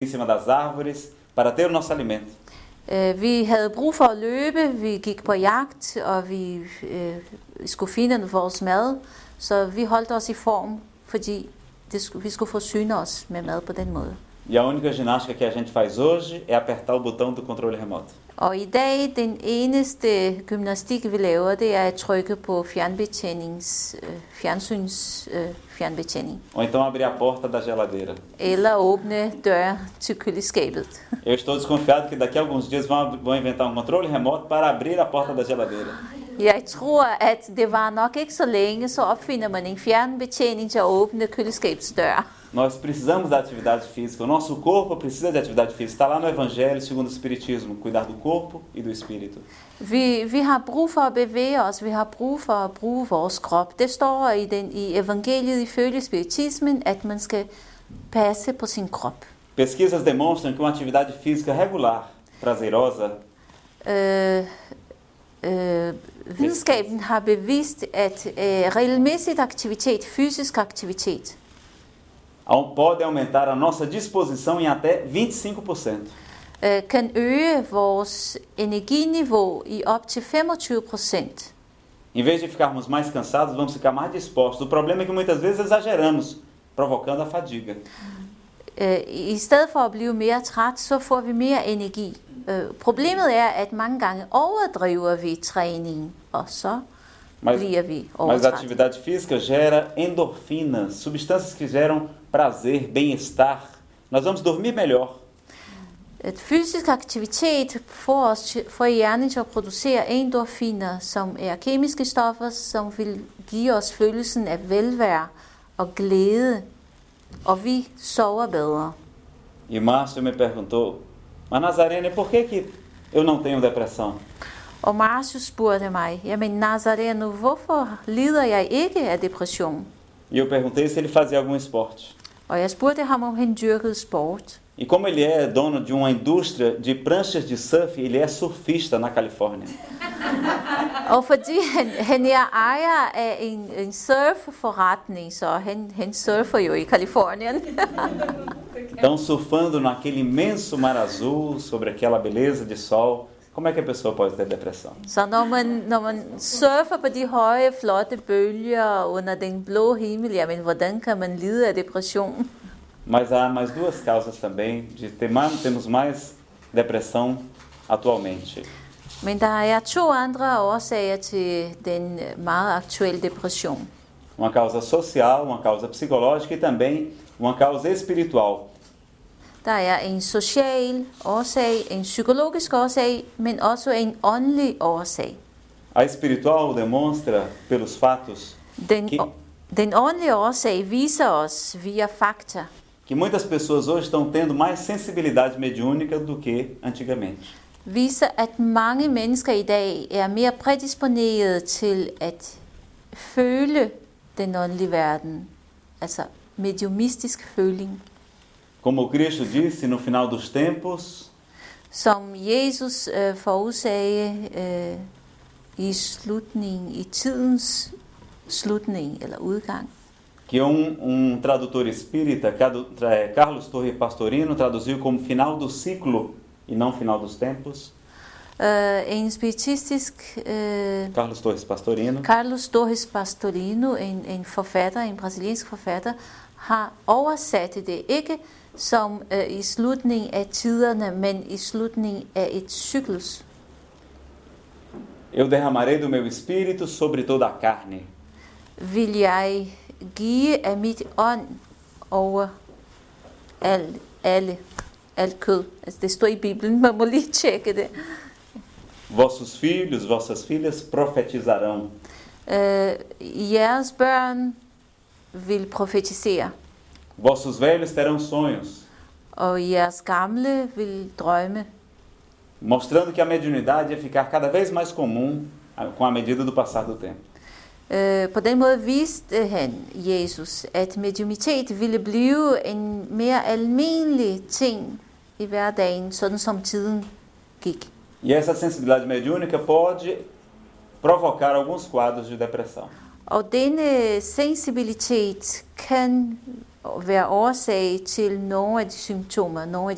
em cima das árvores para ter o nosso alimento. Øh, Vi havde brug for at løbe, vi gik på jagt, og vi øh, skulle finde vores mad. Så vi holdt os i form, fordi det vi skulle forsyne os med mad på den måde. E a única ginástica que a gente faz hoje é apertar o botão do controle remoto. Og i dag, den eneste gymnastik, vi laver, det er at trykke på fjernbetjenings, øh, fjernsyns øh, fjernbetjening. Ou então abrir a porta da geladeira. Eller åbne døre til køleskabet. Eu estou desconfiado que daqui a alguns dias vão, vão inventar um controle remoto para abrir a porta da geladeira. Jeg tror, at det var nok ikke så længe, så opfinder man en fjernbetjening til at åbne køleskabsdøre. Nós precisamos da atividade física. O nosso corpo precisa de atividade física. Está lá no Evangelho segundo o Espiritismo. Cuidar do corpo e do espírito. Vi, vi har brug for at bevæge os, vi har brug for at bruge vores krop. Det står i, den, i evangeliet ifølge spiritismen, at man skal passe på sin krop. Pesquisas demonstram que uma atividade física regular, prazerosa, Øh, øh, videnskaben har bevist, at øh, regelmæssig aktivitet, fysisk aktivitet, pode aumentar a nossa disposição em até 25%. øh, kan øge vores energiniveau i op til 25 procent. Em vez de ficarmos mais cansados, vamos ficar mais dispostos. O problema é que muitas vezes exageramos, provocando a fadiga. Øh, I stedet for at blive mere træt, så får vi mere energi. Øh, problemet er, at mange gange overdriver vi træningen, og så Mas, bliver vi mas a overtræt. atividade física gera endorfinas, substâncias que geram prazer, bem-estar. Nós vamos dormir melhor. At fysisk aktivitet os til, får hjernen til at producere endorfiner, som er kemiske stoffer, som vil give os følelsen af velvære og glæde, og vi sover bedre. E Márcio me perguntou, mas Nazarene, por que, que eu não tenho depressão? Og Marcius spurgte mig, jamen Nazareno, hvorfor lider jeg ikke af depression? E eu perguntei se ele fazia algum esporte. Og jeg spurgte ham, om han dyrkede sport. E como ele é dono de uma indústria de pranchas de surf, ele é surfista na Califórnia. Og fordi han, han er ejer af en, en surfforretning, så han, han surfer jo i Kalifornien. Então, surfando naquele imenso mar azul, sobre aquela beleza de sol, como é que a pessoa pode ter depressão? Så når man, når man surfer på de høje, flotte bølger under den blå himmel, jamen hvordan kan man lide af depression? Mas há mais duas causas também de ter mais, temos mais depressão atualmente. Men der er to andre årsager til den meget aktuelle depression. Uma causa social, uma causa psicológica e também uma causa espiritual. Der er en social årsag, en psykologisk årsag, men også en åndelig årsag. A espiritual demonstra pelos fatos Den, Que- den åndelige årsag viser os via fakta, que muitas pessoas hoje estão tendo mais sensibilidade mediúnica do que antigamente. viser, at mange mennesker i dag er mere prædisponeret til at føle den åndelige verden. Altså mediumistisk føling. Como Cristo disse no final dos tempos, Som Jesus øh, forudsagde øh, i slutningen, i tidens slutning eller udgang. que um, um tradutor espírita, eh, Carlos Torre Pastorino, traduziu como final do ciclo e não final dos tempos. Øh, en spiritistisk øh, Carlos Torres Pastorino. Carlos Torres Pastorino, en, en forfatter, en brasiliansk forfatter, har oversat det ikke som øh, i slutningen af tiderne, men i slutningen af et cyklus. Eu derramarei do meu espírito sobre toda a carne. Vil jeg give af mit ånd over al, alle, alt kød. Altså det står i Bibelen, man må lige tjekke det. Vossos filhos, vossas filhas profetizarão. Øh, jeres børn vil profetisere, Vossos velhos terão sonhos, og jeres gamle vil drømme. mostrando que a mediunidade ia ficar cada vez mais comum ah, com a medida do passar do tempo. Øh, på den måde viste han, Jesus, at mediumitet ville blive en mere almindelig ting i hverdagen, sådan som tiden gik. E essa sensibilidade mediúnica pode provocar alguns quadros de depressão. Og denne sensibilitet kan være årsag til nogle af de symptomer, nogle af